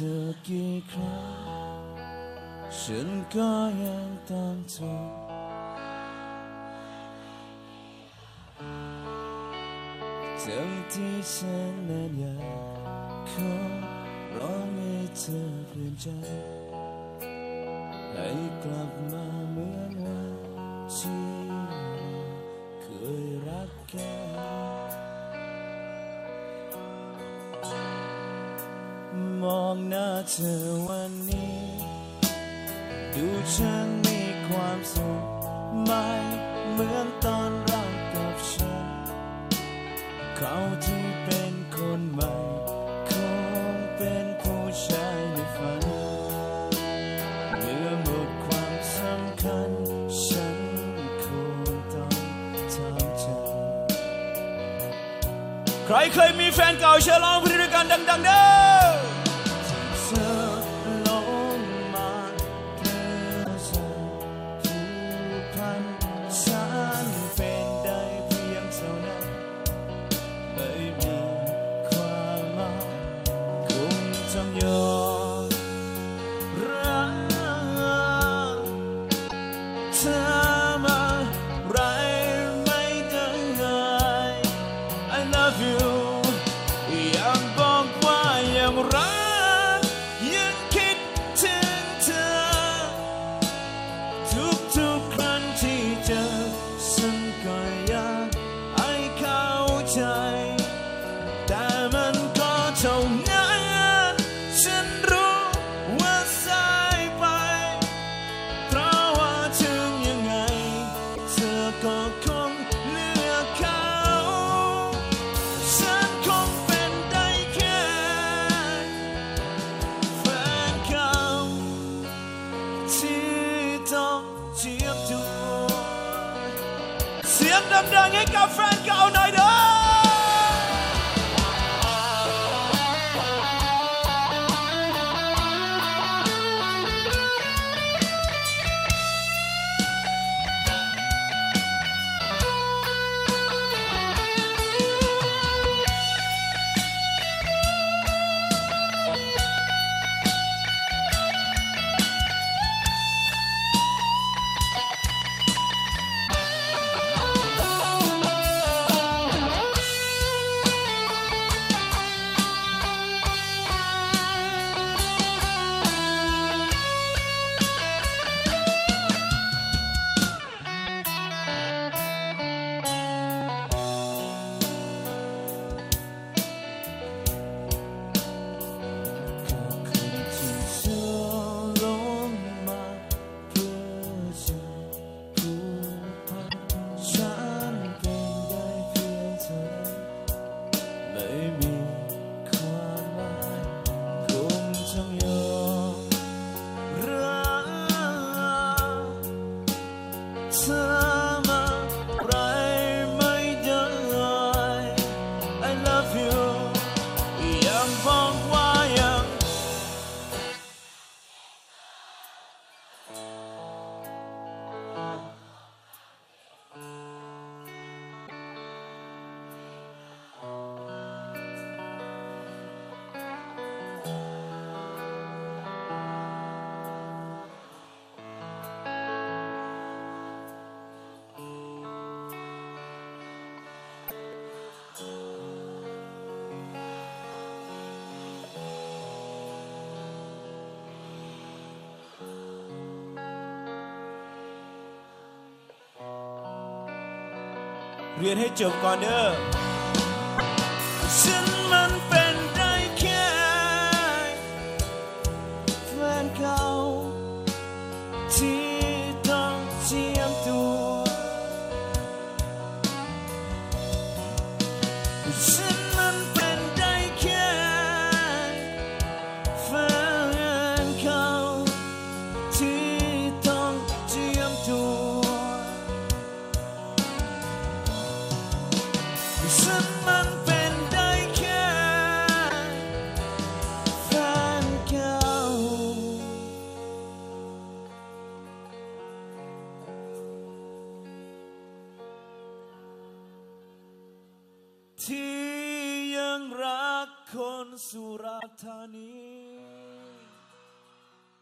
เจอหน้าเธอกี่ครั้ง ฉันก็ยังต้องทนทั้งที่ฉันนั้นอยากขอร้องให้เธอเปลี่ยนใจ ให้กลับมาเหมือนวันที่ เธอวันนี้ ดูฉันมีความสุขไม่เหมือนตอนรักกับฉัน เขาที่เป็นคนใหม่คงเป็นผู้ชายในฝันเมื่อหมดความสำคัญ ฉันคงต้องทำใจใครเคยมีแฟนเก่าเชิญร้องเพลงด้วยกันดัง ๆ เด้อ เสียงดังๆให้ เธอมาไรไม่ได้ I love you ยัง เรียนให้จบก่อนเด้อ ที่ยังรักคนสุราธานี